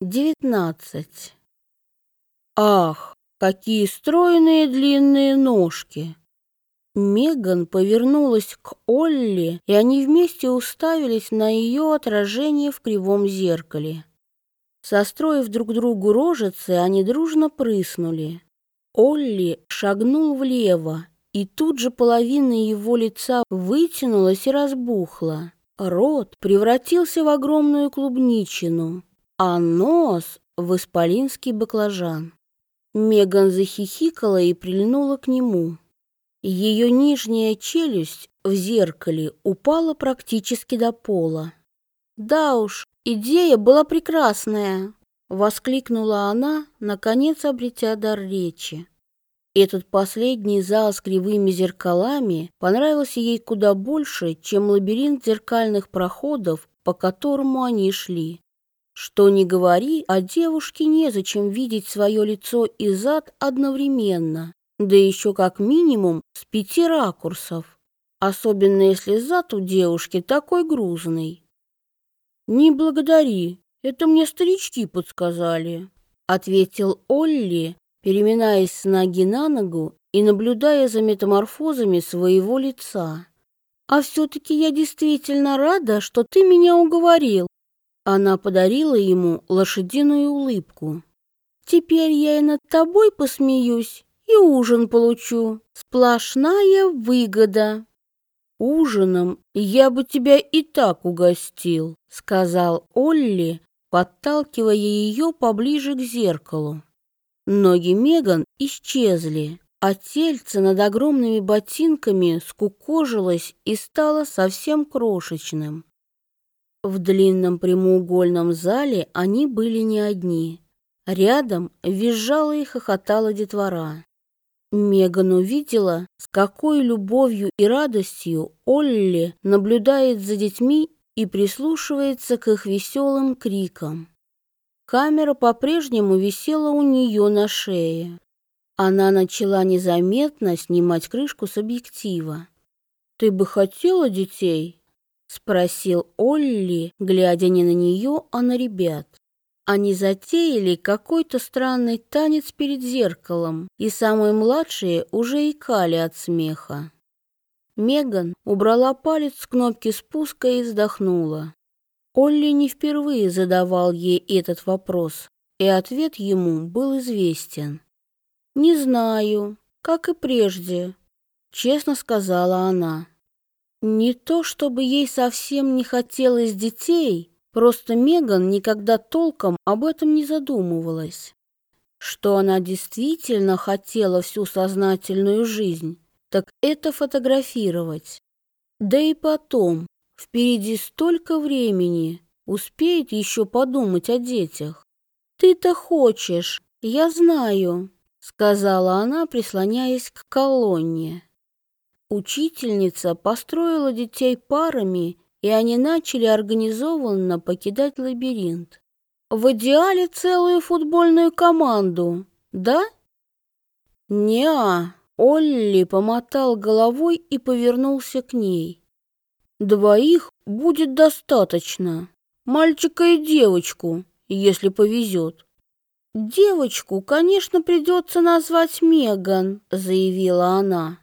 девятнадцать. Ах, какие стройные длинные ножки! Меган повернулась к Олли, и они вместе уставились на ее отражение в кривом зеркале. Состроив друг другу рожицы, они дружно прыснули. Олли шагнул влево, и тут же половина его лица вытянулась и разбухла. Рот превратился в огромную клубничину, а нос — в исполинский баклажан. Меган захихикала и прильнула к нему. Ее нижняя челюсть в зеркале упала практически до пола. «Да уж, идея была прекрасная!» — воскликнула она, наконец обретя дар речи. Этот последний зал с кривыми зеркалами понравился ей куда больше, чем лабиринт зеркальных проходов, по которому они шли. Что ни говори, а девушке незачем видеть свое лицо и зад одновременно да еще как минимум с пяти ракурсов, особенно если зад у девушки такой грузный. «Не благодари, это мне старички подсказали», — ответил Олли, переминаясь с ноги на ногу и наблюдая за метаморфозами своего лица. «А все-таки я действительно рада, что ты меня уговорил». Она подарила ему лошадиную улыбку. «Теперь я и над тобой посмеюсь, и ужин получу. Сплошная выгода. Ужином я бы тебя и так угостил, сказал Олли, подталкивая ее поближе к зеркалу. Ноги Меган исчезли, а тельце над огромными ботинками скукожилось и стало совсем крошечным. В длинном прямоугольном зале они были не одни. Рядом визжала и хохотала детвора. Меган увидела, с какой любовью и радостью Олли наблюдает за детьми и прислушивается к их веселым крикам. Камера по-прежнему висела у нее на шее. Она начала незаметно снимать крышку с объектива. «Ты бы хотела детей?» — спросил Олли, глядя не на нее, а на ребят. Они затеяли какой-то странный танец перед зеркалом, и самые младшие уже икали от смеха. Меган убрала палец с кнопки спуска и вздохнула. Олли не впервые задавал ей этот вопрос, и ответ ему был известен. «Не знаю, как и прежде», — честно сказала она. Не то чтобы ей совсем не хотелось детей, Просто Меган никогда толком об этом не задумывалась. Что она действительно хотела всю сознательную жизнь, так это фотографировать. Да и потом, впереди столько времени, успеет еще подумать о детях. «Ты-то хочешь, я знаю», — сказала она, прислоняясь к колонне. Учительница построила детей парами и они начали организованно покидать лабиринт. В идеале целую футбольную команду, да? Неа, Олли помотал головой и повернулся к ней. Двоих будет достаточно. Мальчика и девочку, если повезет. Девочку, конечно, придется назвать Меган, заявила она.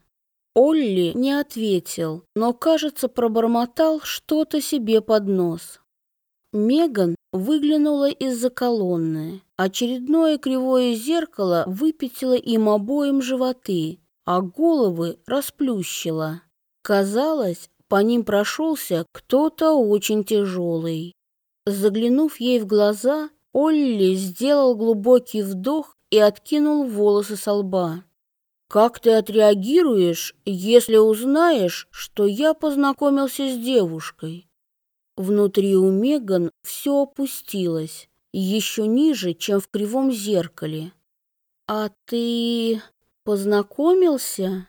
Олли не ответил, но, кажется, пробормотал что-то себе под нос. Меган выглянула из-за колонны. Очередное кривое зеркало выпятило им обоим животы, а головы расплющило. Казалось, по ним прошелся кто-то очень тяжелый. Заглянув ей в глаза, Олли сделал глубокий вдох и откинул волосы со лба. Как ты отреагируешь, если узнаешь, что я познакомился с девушкой? Внутри у Меган все опустилось, еще ниже, чем в кривом зеркале. А ты познакомился?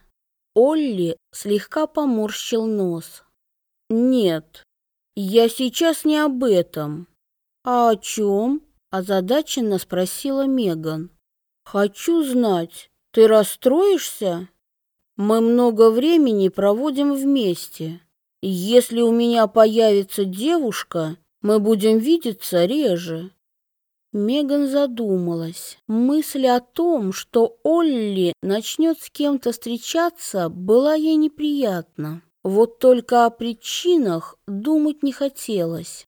Олли слегка поморщил нос. Нет, я сейчас не об этом. А о чем? озадаченно спросила Меган. Хочу знать, ты расстроишься? Мы много времени проводим вместе. Если у меня появится девушка, мы будем видеться реже. Меган задумалась. Мысль о том, что Олли начнет с кем-то встречаться, была ей неприятна. Вот только о причинах думать не хотелось.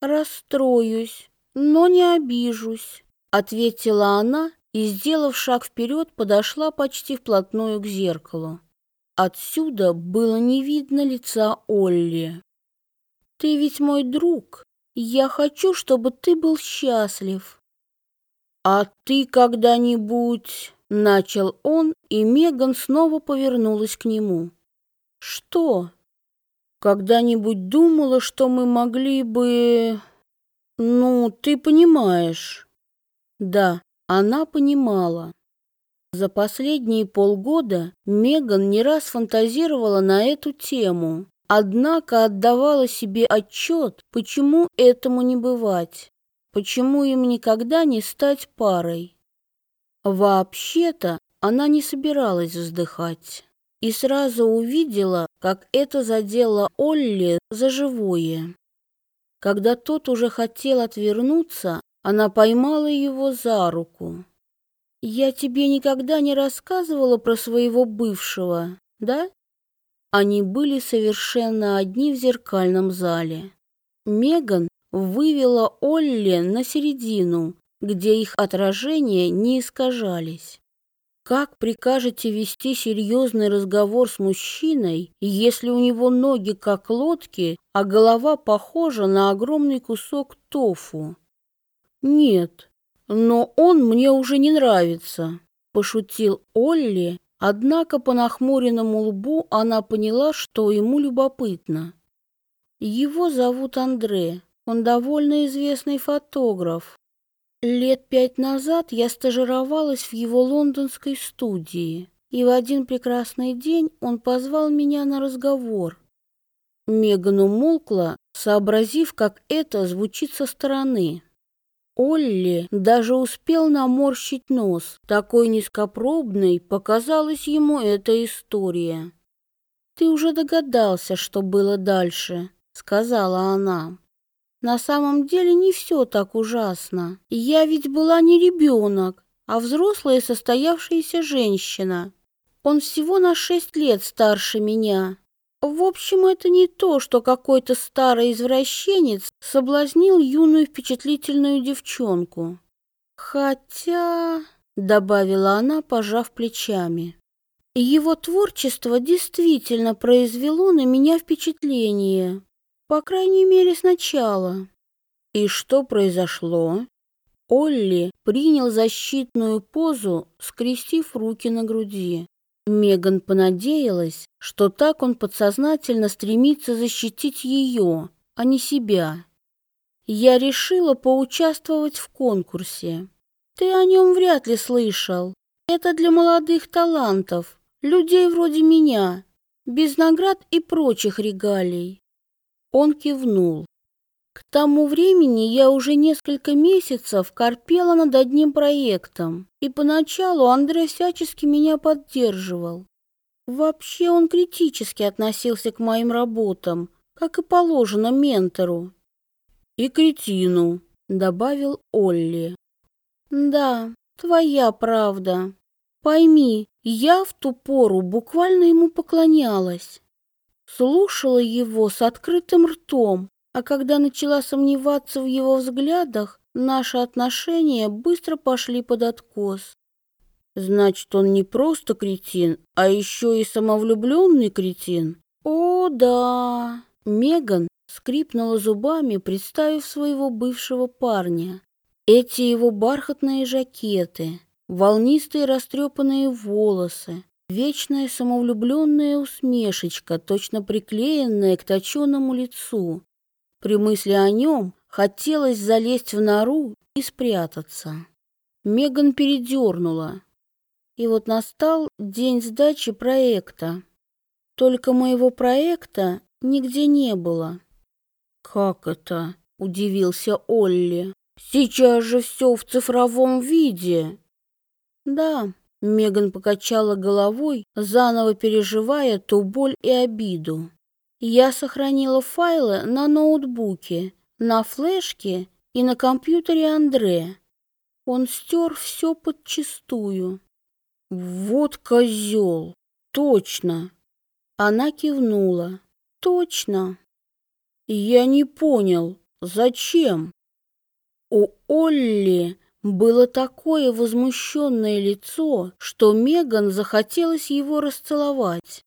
«Расстроюсь, но не обижусь», — ответила она и, сделав шаг вперед, подошла почти вплотную к зеркалу. Отсюда было не видно лица Олли. «Ты ведь мой друг. Я хочу, чтобы ты был счастлив». «А ты когда-нибудь...» — начал он, и Меган снова повернулась к нему. «Что?» «Когда-нибудь думала, что мы могли бы...» «Ну, ты понимаешь». «Да, она понимала. За последние полгода Меган не раз фантазировала на эту тему, однако отдавала себе отчет, почему этому не бывать, почему им никогда не стать парой. Вообще-то она не собиралась вздыхать и сразу увидела, как это задело Олли за живое. Когда тот уже хотел отвернуться, она поймала его за руку. «Я тебе никогда не рассказывала про своего бывшего, да?» Они были совершенно одни в зеркальном зале. Меган вывела Олли на середину, где их отражения не искажались. Как прикажете вести серьезный разговор с мужчиной, если у него ноги как лодки, а голова похожа на огромный кусок тофу? «Нет, но он мне уже не нравится», — пошутил Олли, однако по нахмуренному лбу она поняла, что ему любопытно. «Его зовут Андре, он довольно известный фотограф. Лет пять назад я стажировалась в его лондонской студии, и в один прекрасный день он позвал меня на разговор. Меган умолкла, сообразив, как это звучит со стороны. Олли даже успел наморщить нос. Такой низкопробной показалась ему эта история. «Ты уже догадался, что было дальше», — сказала она. «На самом деле не все так ужасно. Я ведь была не ребенок, а взрослая состоявшаяся женщина. Он всего на шесть лет старше меня. В общем, это не то, что какой-то старый извращенец соблазнил юную впечатлительную девчонку. Хотя, добавила она, пожав плечами, его творчество действительно произвело на меня впечатление, по крайней мере, сначала. И что произошло? Олли принял защитную позу, скрестив руки на груди. Меган понадеялась, что так он подсознательно стремится защитить ее, а не себя. Я решила поучаствовать в конкурсе. Ты о нем вряд ли слышал. Это для молодых талантов, людей вроде меня, без наград и прочих регалий. Он кивнул. К тому времени я уже несколько месяцев корпела над одним проектом, и поначалу Андрей всячески меня поддерживал. Вообще он критически относился к моим работам, как и положено ментору. «И кретину», — добавил Олли. «Да, твоя правда. Пойми, я в ту пору буквально ему поклонялась. Слушала его с открытым ртом, а когда начала сомневаться в его взглядах, наши отношения быстро пошли под откос. Значит, он не просто кретин, а еще и самовлюбленный кретин? О, да! Меган скрипнула зубами, представив своего бывшего парня. Эти его бархатные жакеты, волнистые растрепанные волосы, вечная самовлюбленная усмешечка, точно приклеенная к точенному лицу. При мысли о нем хотелось залезть в нору и спрятаться. Меган передернула. И вот настал день сдачи проекта. Только моего проекта нигде не было. «Как это?» — удивился Олли. «Сейчас же все в цифровом виде». «Да», — Меган покачала головой, заново переживая ту боль и обиду. Я сохранила файлы на ноутбуке, на флешке и на компьютере Андре. Он стер все подчистую. Вот козел! Точно! Она кивнула. Точно. Я не понял, зачем? У Олли было такое возмущенное лицо, что Меган захотелось его расцеловать.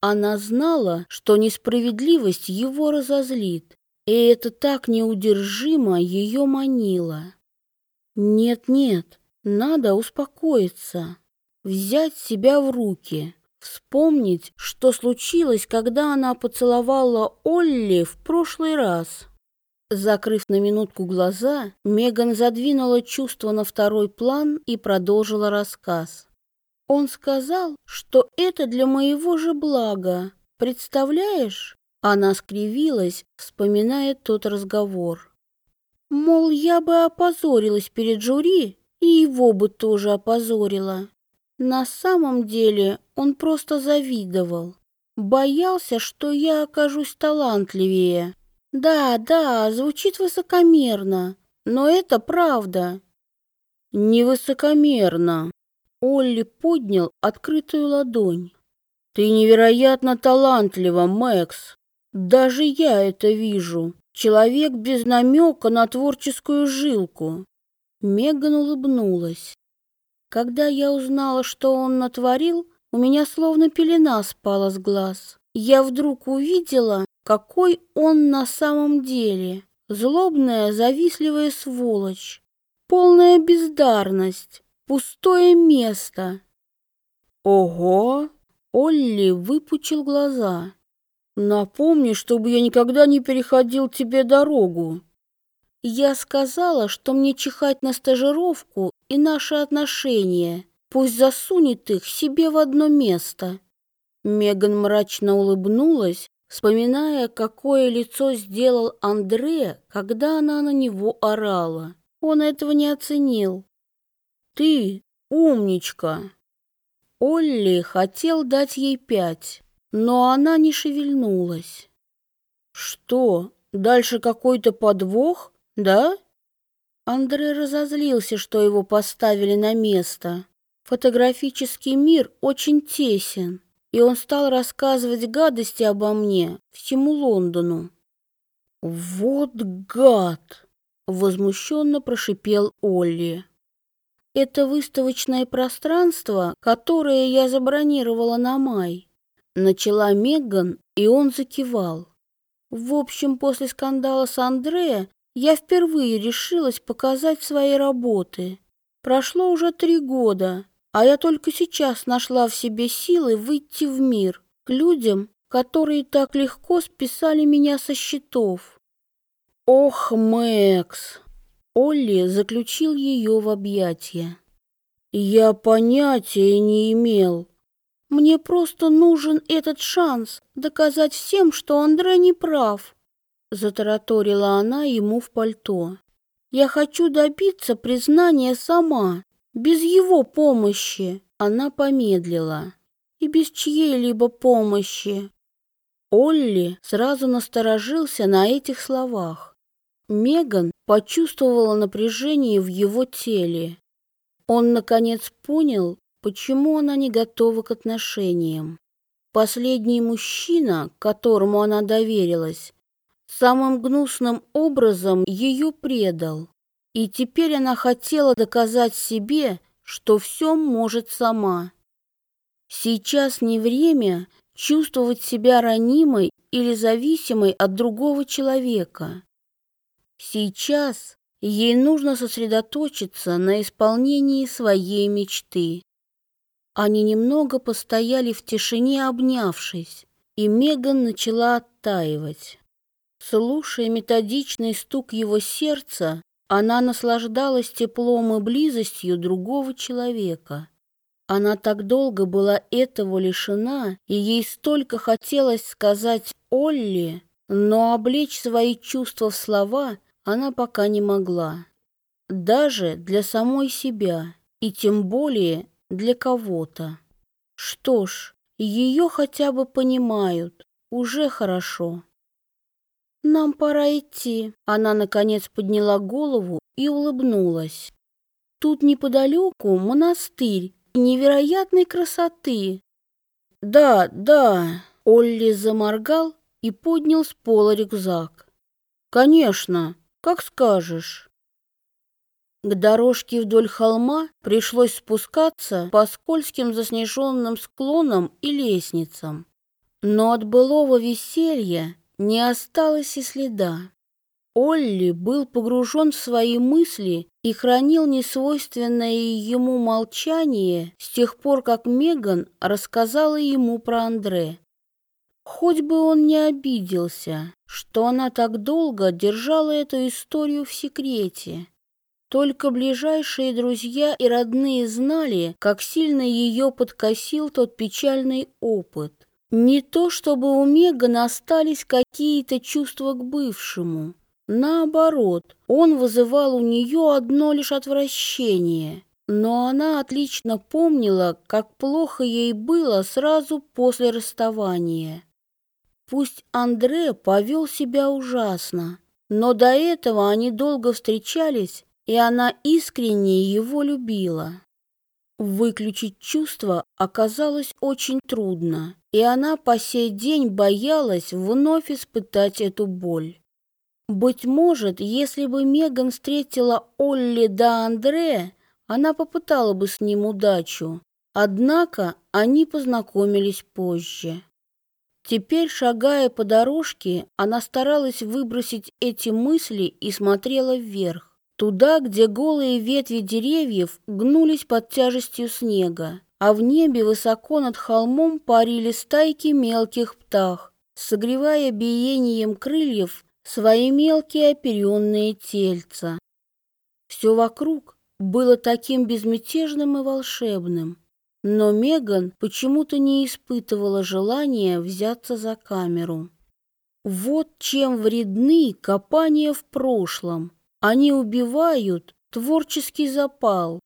Она знала, что несправедливость его разозлит, и это так неудержимо ее манило. Нет-нет, надо успокоиться, взять себя в руки, вспомнить, что случилось, когда она поцеловала Олли в прошлый раз. Закрыв на минутку глаза, Меган задвинула чувство на второй план и продолжила рассказ. Он сказал, что это для моего же блага. Представляешь? Она скривилась, вспоминая тот разговор. Мол, я бы опозорилась перед жюри, и его бы тоже опозорила. На самом деле он просто завидовал. Боялся, что я окажусь талантливее. Да, да, звучит высокомерно, но это правда. Невысокомерно, Олли поднял открытую ладонь. «Ты невероятно талантлива, Мэкс. Даже я это вижу. Человек без намека на творческую жилку». Меган улыбнулась. Когда я узнала, что он натворил, у меня словно пелена спала с глаз. Я вдруг увидела, какой он на самом деле. Злобная, завистливая сволочь. Полная бездарность. Пустое место. Ого! Олли выпучил глаза. Напомни, чтобы я никогда не переходил тебе дорогу. Я сказала, что мне чихать на стажировку и наши отношения. Пусть засунет их себе в одно место. Меган мрачно улыбнулась, вспоминая, какое лицо сделал Андре, когда она на него орала. Он этого не оценил. Ты умничка. Олли хотел дать ей пять, но она не шевельнулась. Что, дальше какой-то подвох, да? Андрей разозлился, что его поставили на место. Фотографический мир очень тесен, и он стал рассказывать гадости обо мне всему Лондону. «Вот гад!» — возмущенно прошипел Олли. Это выставочное пространство, которое я забронировала на май. Начала Меган, и он закивал. В общем, после скандала с Андреа я впервые решилась показать свои работы. Прошло уже три года, а я только сейчас нашла в себе силы выйти в мир к людям, которые так легко списали меня со счетов. Ох, Мэкс, Олли заключил ее в объятия. «Я понятия не имел. Мне просто нужен этот шанс доказать всем, что Андре не прав», затараторила она ему в пальто. «Я хочу добиться признания сама, без его помощи». Она помедлила. «И без чьей-либо помощи». Олли сразу насторожился на этих словах. Меган почувствовала напряжение в его теле. Он, наконец, понял, почему она не готова к отношениям. Последний мужчина, которому она доверилась, самым гнусным образом ее предал. И теперь она хотела доказать себе, что все может сама. Сейчас не время чувствовать себя ранимой или зависимой от другого человека. Сейчас ей нужно сосредоточиться на исполнении своей мечты. Они немного постояли в тишине, обнявшись, и Меган начала оттаивать. Слушая методичный стук его сердца, она наслаждалась теплом и близостью другого человека. Она так долго была этого лишена, и ей столько хотелось сказать Олли, но облечь свои чувства в слова — она пока не могла. Даже для самой себя, и тем более для кого-то. Что ж, ее хотя бы понимают, уже хорошо. нам пора идти». Она, наконец, подняла голову и улыбнулась. «Тут неподалеку монастырь невероятной красоты». «Да, да», — Олли заморгал и поднял с пола рюкзак. «Конечно, как скажешь». К дорожке вдоль холма пришлось спускаться по скользким заснеженным склонам и лестницам. Но от былого веселья не осталось и следа. Олли был погружен в свои мысли и хранил несвойственное ему молчание с тех пор, как Меган рассказала ему про Андре. Хоть бы он не обиделся, что она так долго держала эту историю в секрете. Только ближайшие друзья и родные знали, как сильно ее подкосил тот печальный опыт. Не то чтобы у Мегана остались какие-то чувства к бывшему. Наоборот, он вызывал у нее одно лишь отвращение. Но она отлично помнила, как плохо ей было сразу после расставания. Пусть Андре повел себя ужасно, но до этого они долго встречались и она искренне его любила. Выключить чувство оказалось очень трудно, и она по сей день боялась вновь испытать эту боль. Быть может, если бы Меган встретила Олли да Андре, она попытала бы с ним удачу, однако они познакомились позже. Теперь, шагая по дорожке, она старалась выбросить эти мысли и смотрела вверх. Туда, где голые ветви деревьев гнулись под тяжестью снега, а в небе высоко над холмом парили стайки мелких птах, согревая биением крыльев свои мелкие оперенные тельца. Все вокруг было таким безмятежным и волшебным, но Меган почему-то не испытывала желания взяться за камеру. Вот чем вредны копания в прошлом – они убивают творческий запал.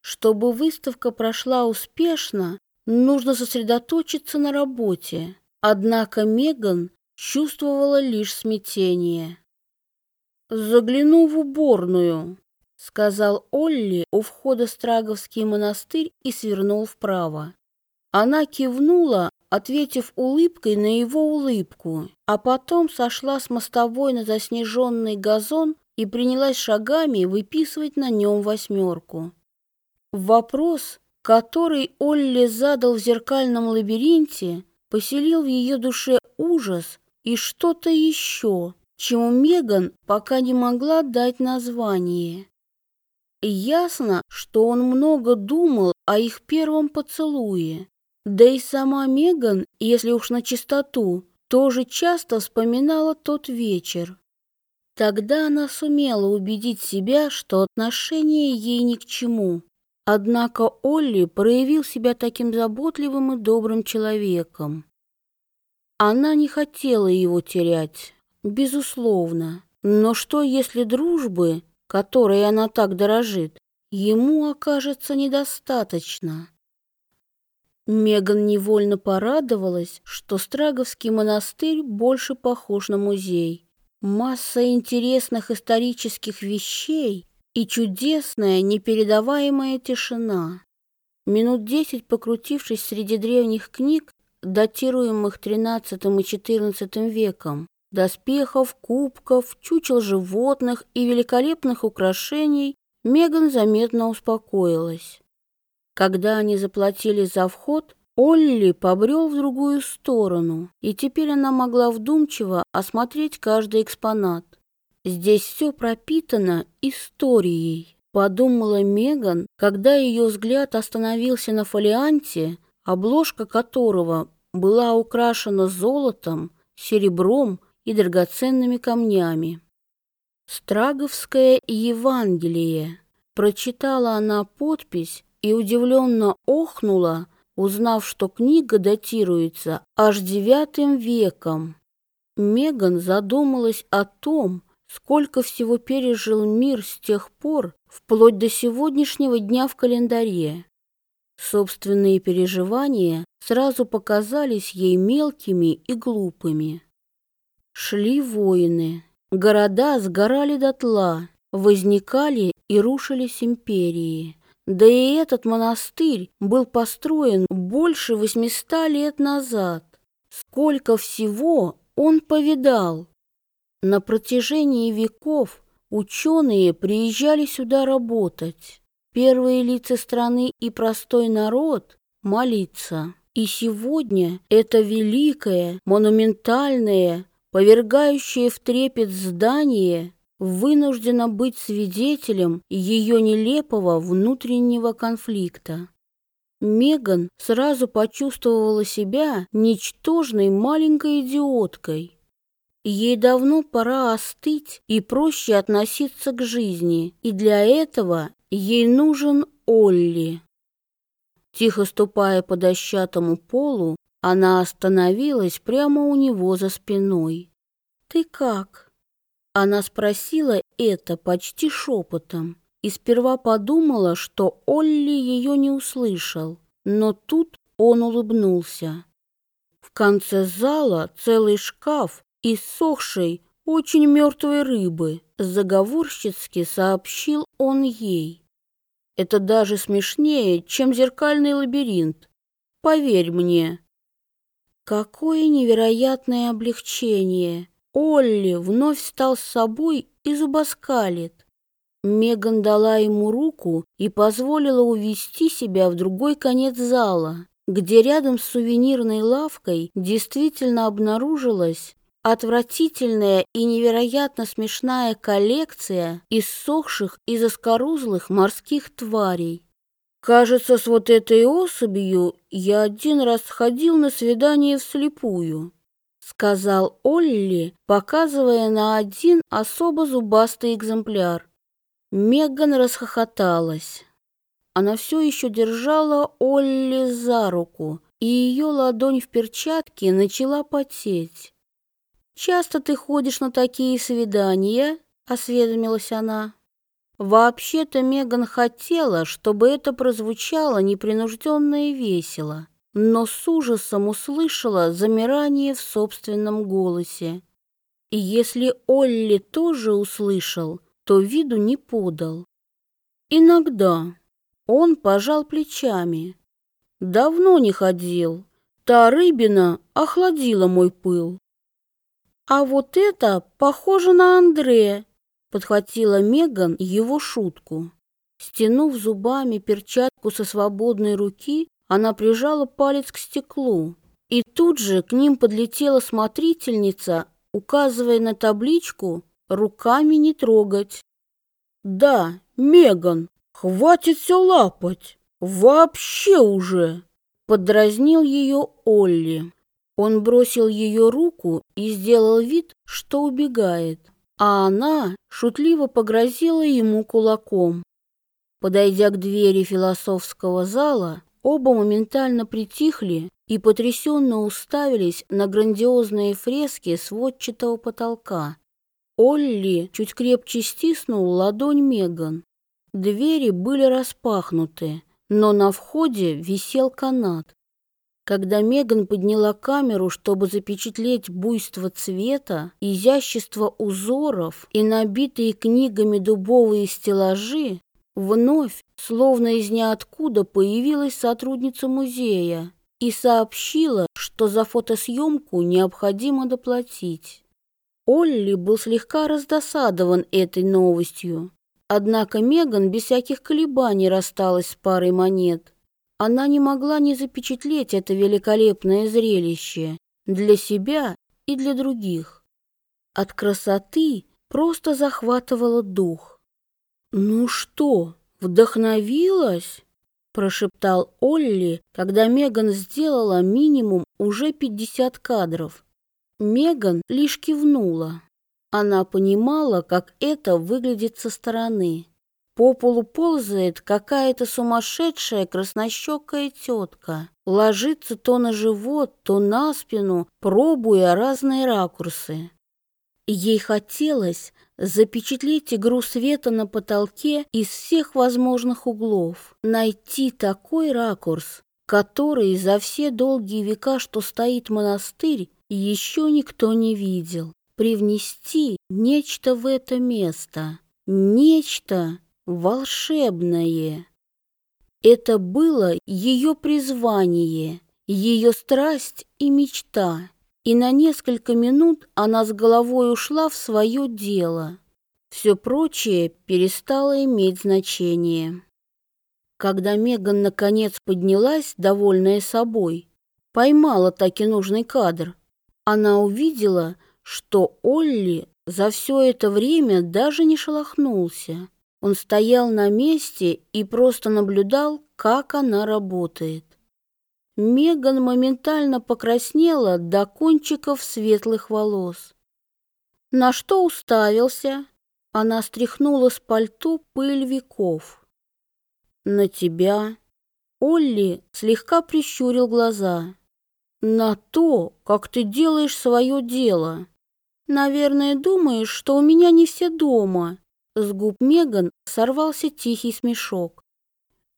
Чтобы выставка прошла успешно, нужно сосредоточиться на работе. Однако Меган чувствовала лишь смятение. «Загляну в уборную», — сказал Олли у входа в Страговский монастырь и свернул вправо. Она кивнула, ответив улыбкой на его улыбку, а потом сошла с мостовой на заснеженный газон и принялась шагами выписывать на нем восьмерку. Вопрос, который Олли задал в зеркальном лабиринте, поселил в ее душе ужас и что-то еще, чему Меган пока не могла дать название. Ясно, что он много думал о их первом поцелуе. Да и сама Меган, если уж на чистоту, тоже часто вспоминала тот вечер. Тогда она сумела убедить себя, что отношения ей ни к чему. Однако Олли проявил себя таким заботливым и добрым человеком. Она не хотела его терять, безусловно. Но что, если дружбы, которой она так дорожит, ему окажется недостаточно? Меган невольно порадовалась, что Страговский монастырь больше похож на музей. Масса интересных исторических вещей и чудесная непередаваемая тишина. Минут десять покрутившись среди древних книг, датируемых XIII и XIV веком, доспехов, кубков, чучел животных и великолепных украшений, Меган заметно успокоилась. Когда они заплатили за вход, Олли побрел в другую сторону, и теперь она могла вдумчиво осмотреть каждый экспонат. Здесь все пропитано историей, подумала Меган, когда ее взгляд остановился на фолианте, обложка которого была украшена золотом, серебром и драгоценными камнями. Страговское Евангелие. Прочитала она подпись и удивленно охнула, узнав, что книга датируется аж девятым веком. Меган задумалась о том, сколько всего пережил мир с тех пор, вплоть до сегодняшнего дня в календаре. Собственные переживания сразу показались ей мелкими и глупыми. Шли воины, города сгорали дотла, возникали и рушились империи. Да и этот монастырь был построен больше 800 лет назад. Сколько всего он повидал. На протяжении веков ученые приезжали сюда работать. Первые лица страны и простой народ молиться. И сегодня это великое, монументальное, повергающее в трепет здание вынуждено быть свидетелем ее нелепого внутреннего конфликта. Меган сразу почувствовала себя ничтожной маленькой идиоткой. Ей давно пора остыть и проще относиться к жизни, и для этого ей нужен Олли. Тихо ступая по дощатому полу, она остановилась прямо у него за спиной. «Ты как?» Она спросила это почти шепотом и сперва подумала, что Олли ее не услышал, но тут он улыбнулся. В конце зала целый шкаф иссохшей, очень мертвой рыбы, заговорщицки сообщил он ей. Это даже смешнее, чем зеркальный лабиринт. Поверь мне. Какое невероятное облегчение! Олли вновь стал с собой и зубоскалит. Меган дала ему руку и позволила увести себя в другой конец зала, где рядом с сувенирной лавкой действительно обнаружилась отвратительная и невероятно смешная коллекция иссохших и заскорузлых морских тварей. Кажется, с вот этой особью я один раз ходил на свидание вслепую сказал Олли, показывая на один особо зубастый экземпляр. Меган расхохоталась. Она все еще держала Олли за руку, и ее ладонь в перчатке начала потеть. «Часто ты ходишь на такие свидания?» — осведомилась она. Вообще-то Меган хотела, чтобы это прозвучало непринужденно и весело но с ужасом услышала замирание в собственном голосе. И если Олли тоже услышал, то виду не подал. Иногда он пожал плечами. Давно не ходил. Та рыбина охладила мой пыл. А вот это похоже на Андрея, подхватила Меган его шутку. Стянув зубами перчатку со свободной руки, она прижала палец к стеклу, и тут же к ним подлетела смотрительница, указывая на табличку «Руками не трогать». «Да, Меган, хватит все лапать! Вообще уже!» Подразнил ее Олли. Он бросил ее руку и сделал вид, что убегает, а она шутливо погрозила ему кулаком. Подойдя к двери философского зала, Оба моментально притихли и потрясенно уставились на грандиозные фрески сводчатого потолка. Олли чуть крепче стиснул ладонь Меган. Двери были распахнуты, но на входе висел канат. Когда Меган подняла камеру, чтобы запечатлеть буйство цвета, изящество узоров и набитые книгами дубовые стеллажи, Вновь, словно из ниоткуда, появилась сотрудница музея и сообщила, что за фотосъемку необходимо доплатить. Олли был слегка раздосадован этой новостью. Однако Меган без всяких колебаний рассталась с парой монет. Она не могла не запечатлеть это великолепное зрелище для себя и для других. От красоты просто захватывало дух. «Ну что, вдохновилась?» – прошептал Олли, когда Меган сделала минимум уже 50 кадров. Меган лишь кивнула. Она понимала, как это выглядит со стороны. По полу ползает какая-то сумасшедшая краснощекая тетка. Ложится то на живот, то на спину, пробуя разные ракурсы. Ей хотелось запечатлеть игру света на потолке из всех возможных углов, найти такой ракурс, который за все долгие века, что стоит монастырь, еще никто не видел. привнести нечто в это место, нечто волшебное. Это было ее призвание, ее страсть и мечта, и на несколько минут она с головой ушла в свое дело. Все прочее перестало иметь значение. Когда Меган наконец поднялась, довольная собой, поймала таки нужный кадр, она увидела, что Олли за все это время даже не шелохнулся. Он стоял на месте и просто наблюдал, как она работает. Меган моментально покраснела до кончиков светлых волос. На что уставился? Она стряхнула с пальто пыль веков. На тебя. Олли слегка прищурил глаза. На то, как ты делаешь свое дело. Наверное, думаешь, что у меня не все дома. С губ Меган сорвался тихий смешок.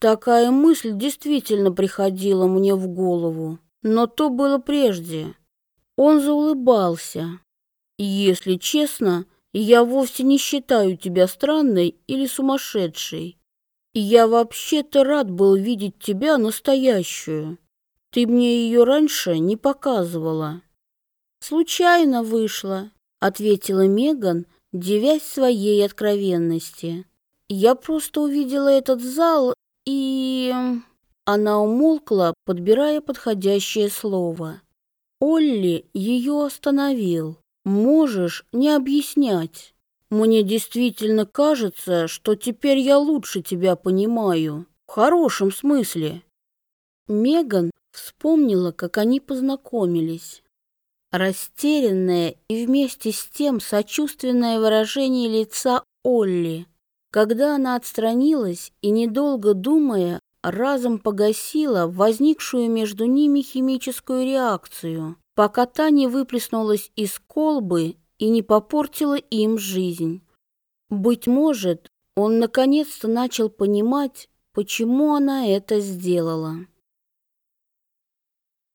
Такая мысль действительно приходила мне в голову, но то было прежде. Он заулыбался. Если честно, я вовсе не считаю тебя странной или сумасшедшей. Я вообще-то рад был видеть тебя настоящую. Ты мне ее раньше не показывала. Случайно вышло, ответила Меган, девясь своей откровенности. Я просто увидела этот зал и... Она умолкла, подбирая подходящее слово. Олли ее остановил. «Можешь не объяснять. Мне действительно кажется, что теперь я лучше тебя понимаю. В хорошем смысле». Меган вспомнила, как они познакомились. Растерянное и вместе с тем сочувственное выражение лица Олли, когда она отстранилась и, недолго думая, разом погасила возникшую между ними химическую реакцию, пока та не выплеснулась из колбы и не попортила им жизнь. Быть может, он наконец-то начал понимать, почему она это сделала.